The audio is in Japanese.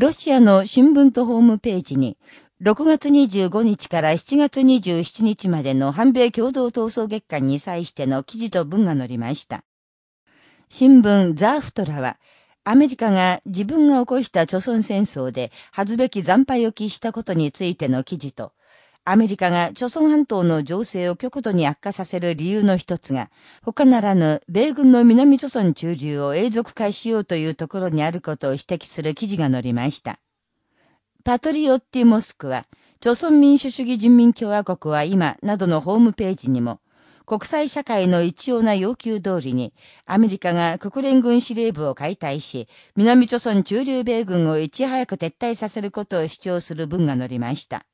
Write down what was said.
ロシアの新聞とホームページに、6月25日から7月27日までの反米共同闘争月間に際しての記事と文が載りました。新聞ザーフトラは、アメリカが自分が起こした朝鮮戦争で恥ずべき惨敗を喫したことについての記事と、アメリカが朝鮮半島の情勢を極度に悪化させる理由の一つが、他ならぬ米軍の南朝鮮駐留を永続化しようというところにあることを指摘する記事が載りました。パトリオッティモスクは、朝鮮民主主義人民共和国は今などのホームページにも、国際社会の一様な要求通りに、アメリカが国連軍司令部を解体し、南朝鮮駐留米軍をいち早く撤退させることを主張する文が載りました。